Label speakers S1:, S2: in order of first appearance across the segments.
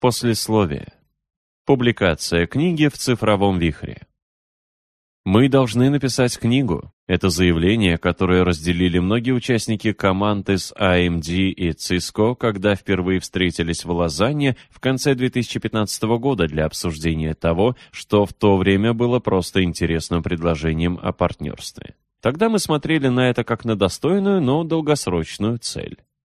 S1: Послесловие. Публикация книги в цифровом вихре. Мы должны написать книгу. Это заявление, которое разделили многие участники команд из AMD и Cisco, когда впервые встретились в Лозанне в конце 2015 года для обсуждения того, что в то время было просто интересным предложением о партнерстве. Тогда мы смотрели на это как на достойную, но долгосрочную цель.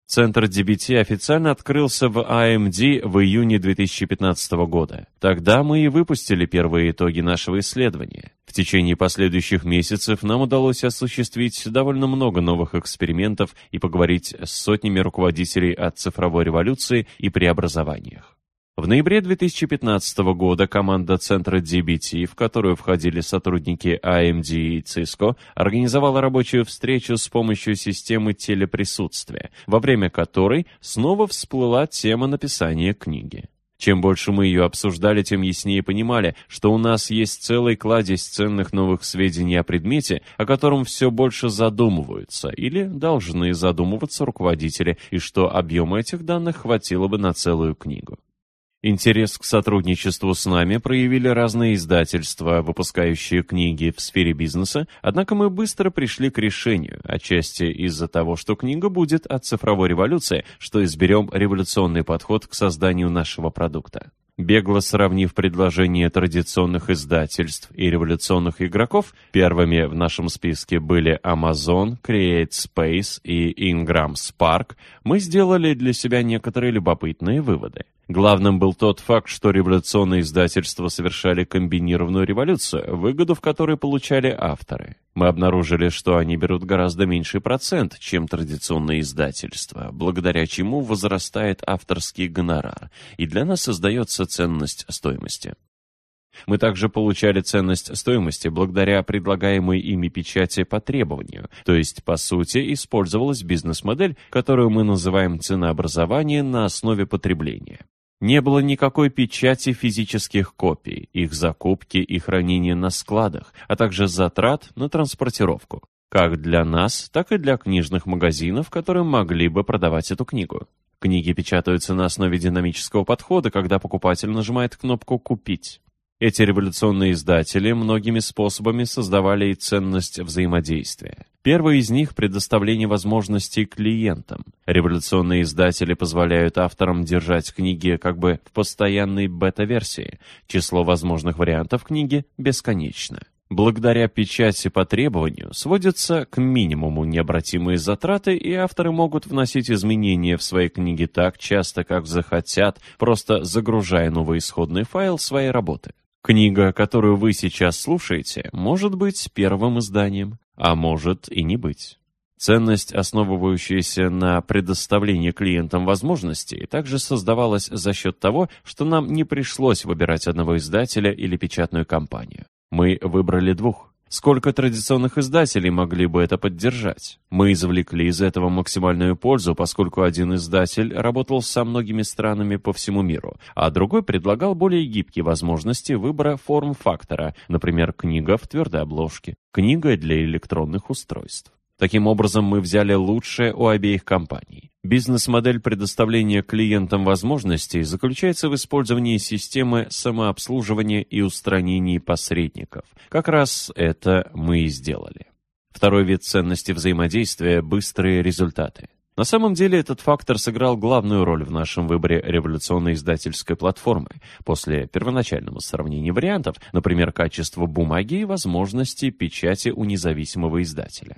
S1: Центр DBT официально открылся в AMD в июне 2015 года. Тогда мы и выпустили первые итоги нашего исследования. В течение последующих месяцев нам удалось осуществить довольно много новых экспериментов и поговорить с сотнями руководителей о цифровой революции и преобразованиях. В ноябре 2015 года команда центра DBT, в которую входили сотрудники AMD и Cisco, организовала рабочую встречу с помощью системы телеприсутствия, во время которой снова всплыла тема написания книги. Чем больше мы ее обсуждали, тем яснее понимали, что у нас есть целый кладезь ценных новых сведений о предмете, о котором все больше задумываются или должны задумываться руководители, и что объема этих данных хватило бы на целую книгу. Интерес к сотрудничеству с нами проявили разные издательства, выпускающие книги в сфере бизнеса, однако мы быстро пришли к решению, отчасти из-за того, что книга будет о цифровой революции, что изберем революционный подход к созданию нашего продукта. Бегло сравнив предложения традиционных издательств и революционных игроков, первыми в нашем списке были Amazon, CreateSpace и Ingram Spark, мы сделали для себя некоторые любопытные выводы. Главным был тот факт, что революционные издательства совершали комбинированную революцию, выгоду в которой получали авторы. Мы обнаружили, что они берут гораздо меньший процент, чем традиционные издательства, благодаря чему возрастает авторский гонорар, и для нас создается ценность стоимости. Мы также получали ценность стоимости благодаря предлагаемой ими печати по требованию, то есть, по сути, использовалась бизнес-модель, которую мы называем ценообразование на основе потребления. Не было никакой печати физических копий, их закупки и хранения на складах, а также затрат на транспортировку. Как для нас, так и для книжных магазинов, которые могли бы продавать эту книгу. Книги печатаются на основе динамического подхода, когда покупатель нажимает кнопку «Купить». Эти революционные издатели многими способами создавали и ценность взаимодействия. Первый из них – предоставление возможностей клиентам. Революционные издатели позволяют авторам держать книги как бы в постоянной бета-версии. Число возможных вариантов книги бесконечно. Благодаря печати по требованию сводятся к минимуму необратимые затраты, и авторы могут вносить изменения в свои книги так часто, как захотят, просто загружая новый исходный файл своей работы. Книга, которую вы сейчас слушаете, может быть первым изданием, а может и не быть. Ценность, основывающаяся на предоставлении клиентам возможностей, также создавалась за счет того, что нам не пришлось выбирать одного издателя или печатную компанию. Мы выбрали двух. Сколько традиционных издателей могли бы это поддержать? Мы извлекли из этого максимальную пользу, поскольку один издатель работал со многими странами по всему миру, а другой предлагал более гибкие возможности выбора форм-фактора, например, книга в твердой обложке, книга для электронных устройств. Таким образом, мы взяли лучшее у обеих компаний. Бизнес-модель предоставления клиентам возможностей заключается в использовании системы самообслуживания и устранении посредников. Как раз это мы и сделали. Второй вид ценности взаимодействия – быстрые результаты. На самом деле этот фактор сыграл главную роль в нашем выборе революционной издательской платформы. После первоначального сравнения вариантов, например, качества бумаги и возможности печати у независимого издателя.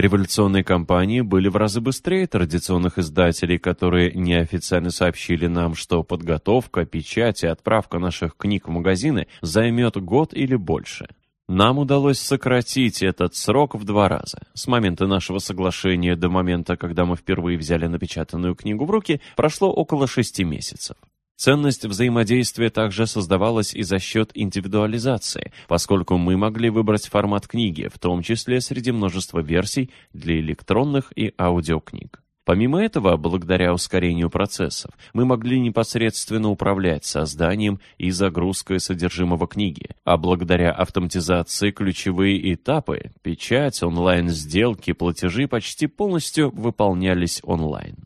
S1: Революционные кампании были в разы быстрее традиционных издателей, которые неофициально сообщили нам, что подготовка, печать и отправка наших книг в магазины займет год или больше. Нам удалось сократить этот срок в два раза. С момента нашего соглашения до момента, когда мы впервые взяли напечатанную книгу в руки, прошло около шести месяцев. Ценность взаимодействия также создавалась и за счет индивидуализации, поскольку мы могли выбрать формат книги, в том числе среди множества версий для электронных и аудиокниг. Помимо этого, благодаря ускорению процессов, мы могли непосредственно управлять созданием и загрузкой содержимого книги, а благодаря автоматизации ключевые этапы – печать, онлайн-сделки, платежи – почти полностью выполнялись онлайн.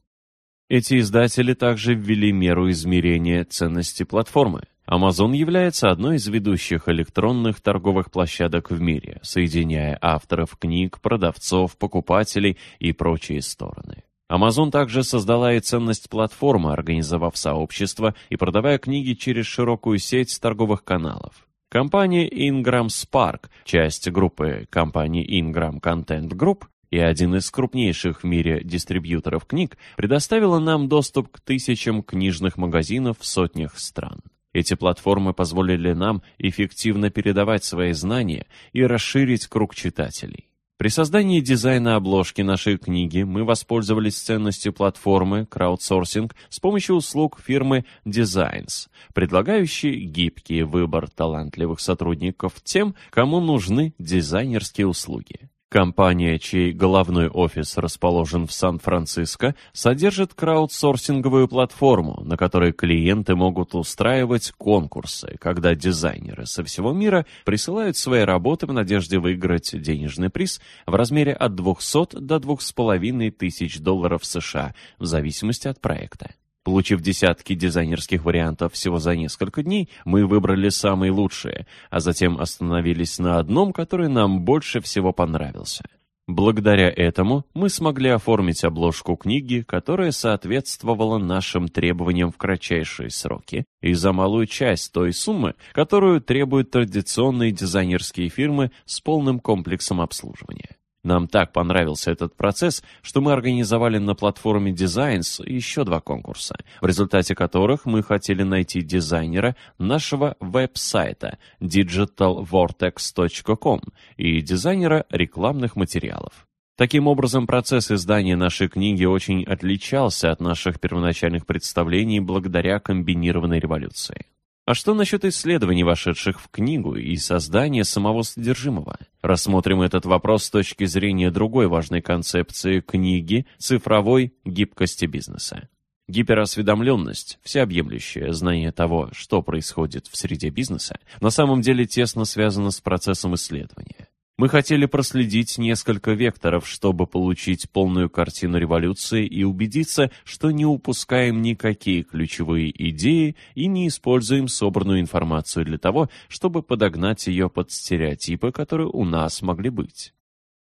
S1: Эти издатели также ввели меру измерения ценности платформы. Amazon является одной из ведущих электронных торговых площадок в мире, соединяя авторов книг, продавцов, покупателей и прочие стороны. Amazon также создала и ценность платформы, организовав сообщество и продавая книги через широкую сеть торговых каналов. Компания Ingram Spark, часть группы компании Ingram Content Group и один из крупнейших в мире дистрибьюторов книг, предоставила нам доступ к тысячам книжных магазинов в сотнях стран. Эти платформы позволили нам эффективно передавать свои знания и расширить круг читателей. При создании дизайна обложки нашей книги мы воспользовались ценностью платформы краудсорсинг с помощью услуг фирмы Designs, предлагающей гибкий выбор талантливых сотрудников тем, кому нужны дизайнерские услуги. Компания, чей головной офис расположен в Сан-Франциско, содержит краудсорсинговую платформу, на которой клиенты могут устраивать конкурсы, когда дизайнеры со всего мира присылают свои работы в надежде выиграть денежный приз в размере от 200 до 2500 долларов США, в зависимости от проекта. Получив десятки дизайнерских вариантов всего за несколько дней, мы выбрали самые лучшие, а затем остановились на одном, который нам больше всего понравился. Благодаря этому мы смогли оформить обложку книги, которая соответствовала нашим требованиям в кратчайшие сроки и за малую часть той суммы, которую требуют традиционные дизайнерские фирмы с полным комплексом обслуживания. Нам так понравился этот процесс, что мы организовали на платформе Designs еще два конкурса, в результате которых мы хотели найти дизайнера нашего веб-сайта digitalvortex.com и дизайнера рекламных материалов. Таким образом, процесс издания нашей книги очень отличался от наших первоначальных представлений благодаря комбинированной революции. А что насчет исследований, вошедших в книгу, и создания самого содержимого? Рассмотрим этот вопрос с точки зрения другой важной концепции книги цифровой гибкости бизнеса. Гиперосведомленность, всеобъемлющее знание того, что происходит в среде бизнеса, на самом деле тесно связано с процессом исследования. Мы хотели проследить несколько векторов, чтобы получить полную картину революции и убедиться, что не упускаем никакие ключевые идеи и не используем собранную информацию для того, чтобы подогнать ее под стереотипы, которые у нас могли быть.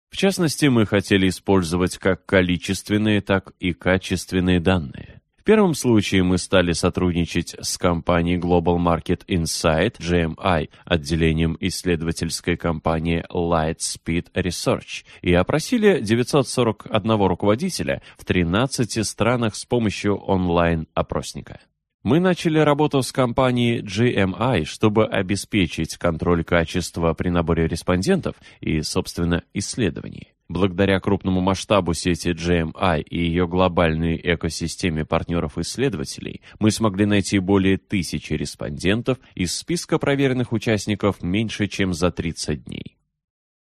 S1: В частности, мы хотели использовать как количественные, так и качественные данные. В первом случае мы стали сотрудничать с компанией Global Market Insight, GMI, отделением исследовательской компании Lightspeed Research, и опросили 941 руководителя в 13 странах с помощью онлайн-опросника. Мы начали работу с компанией GMI, чтобы обеспечить контроль качества при наборе респондентов и, собственно, исследований. Благодаря крупному масштабу сети GMI и ее глобальной экосистеме партнеров-исследователей, мы смогли найти более тысячи респондентов из списка проверенных участников меньше, чем за 30 дней.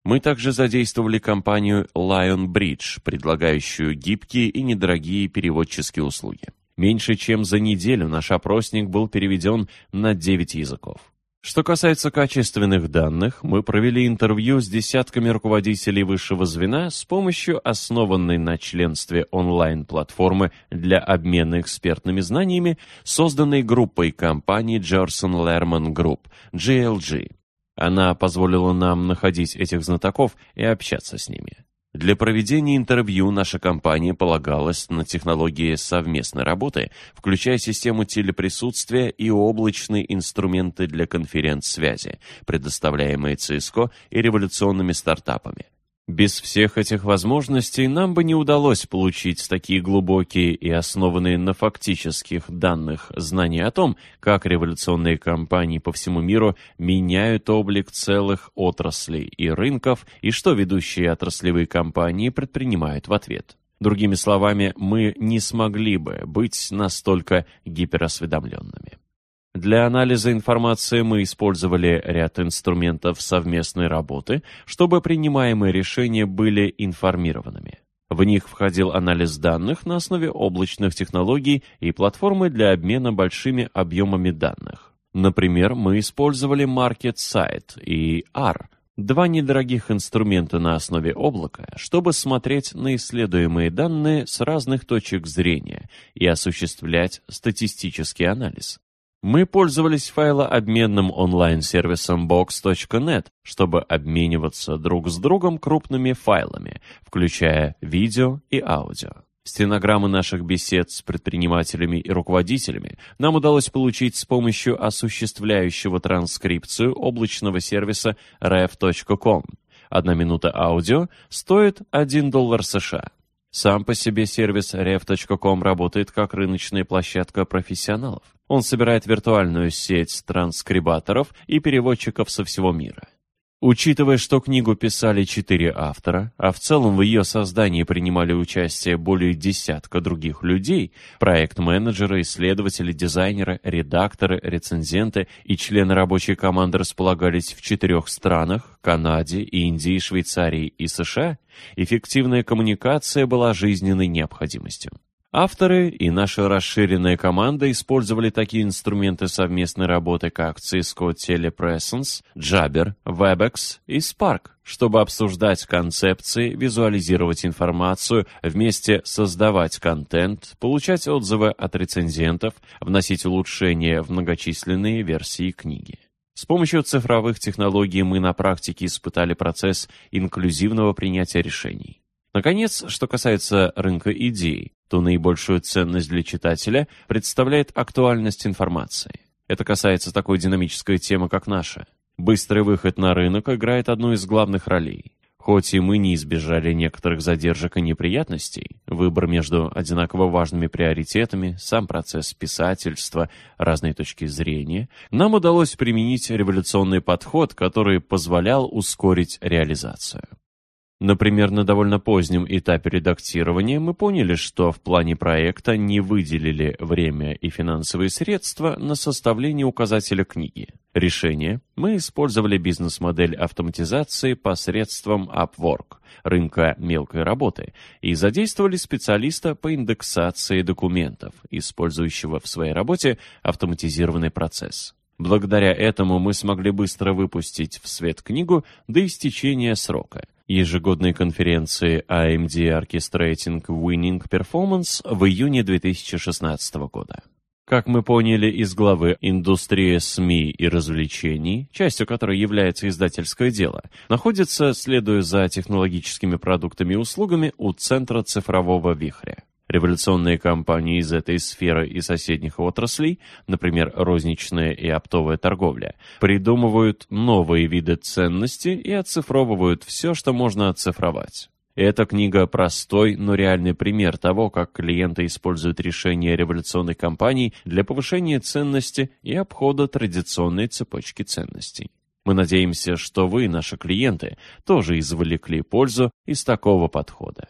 S1: Мы также задействовали компанию Lionbridge, предлагающую гибкие и недорогие переводческие услуги. Меньше чем за неделю наш опросник был переведен на 9 языков. Что касается качественных данных, мы провели интервью с десятками руководителей высшего звена с помощью основанной на членстве онлайн-платформы для обмена экспертными знаниями, созданной группой компаний Gerson Lehrman Group, GLG. Она позволила нам находить этих знатоков и общаться с ними. Для проведения интервью наша компания полагалась на технологии совместной работы, включая систему телеприсутствия и облачные инструменты для конференц-связи, предоставляемые Cisco и революционными стартапами. Без всех этих возможностей нам бы не удалось получить такие глубокие и основанные на фактических данных знания о том, как революционные компании по всему миру меняют облик целых отраслей и рынков, и что ведущие отраслевые компании предпринимают в ответ. Другими словами, мы не смогли бы быть настолько гиперосведомленными. Для анализа информации мы использовали ряд инструментов совместной работы, чтобы принимаемые решения были информированными. В них входил анализ данных на основе облачных технологий и платформы для обмена большими объемами данных. Например, мы использовали Market и R два недорогих инструмента на основе облака, чтобы смотреть на исследуемые данные с разных точек зрения и осуществлять статистический анализ. Мы пользовались файлообменным онлайн-сервисом box.net, чтобы обмениваться друг с другом крупными файлами, включая видео и аудио. Стенограммы наших бесед с предпринимателями и руководителями нам удалось получить с помощью осуществляющего транскрипцию облачного сервиса ref.com. Одна минута аудио стоит 1 доллар США. Сам по себе сервис ref.com работает как рыночная площадка профессионалов. Он собирает виртуальную сеть транскрибаторов и переводчиков со всего мира. Учитывая, что книгу писали четыре автора, а в целом в ее создании принимали участие более десятка других людей, проект-менеджеры, исследователи, дизайнеры, редакторы, рецензенты и члены рабочей команды располагались в четырех странах – Канаде, Индии, Швейцарии и США, эффективная коммуникация была жизненной необходимостью. Авторы и наша расширенная команда использовали такие инструменты совместной работы, как Cisco Telepresence, Jabber, Webex и Spark, чтобы обсуждать концепции, визуализировать информацию, вместе создавать контент, получать отзывы от рецензентов, вносить улучшения в многочисленные версии книги. С помощью цифровых технологий мы на практике испытали процесс инклюзивного принятия решений. Наконец, что касается рынка идей, то наибольшую ценность для читателя представляет актуальность информации. Это касается такой динамической темы, как наша. Быстрый выход на рынок играет одну из главных ролей. Хоть и мы не избежали некоторых задержек и неприятностей, выбор между одинаково важными приоритетами, сам процесс писательства, разные точки зрения, нам удалось применить революционный подход, который позволял ускорить реализацию. Например, на довольно позднем этапе редактирования мы поняли, что в плане проекта не выделили время и финансовые средства на составление указателя книги. Решение мы использовали бизнес-модель автоматизации посредством Upwork, рынка мелкой работы, и задействовали специалиста по индексации документов, использующего в своей работе автоматизированный процесс. Благодаря этому мы смогли быстро выпустить в свет книгу до истечения срока – ежегодной конференции AMD Orchestrating Winning Performance в июне 2016 года. Как мы поняли из главы «Индустрия СМИ и развлечений», частью которой является издательское дело, находится, следуя за технологическими продуктами и услугами, у центра цифрового вихря. Революционные компании из этой сферы и соседних отраслей, например, розничная и оптовая торговля, придумывают новые виды ценности и оцифровывают все, что можно оцифровать. Эта книга простой, но реальный пример того, как клиенты используют решения революционных компаний для повышения ценности и обхода традиционной цепочки ценностей. Мы надеемся, что вы, наши клиенты, тоже извлекли пользу из такого подхода.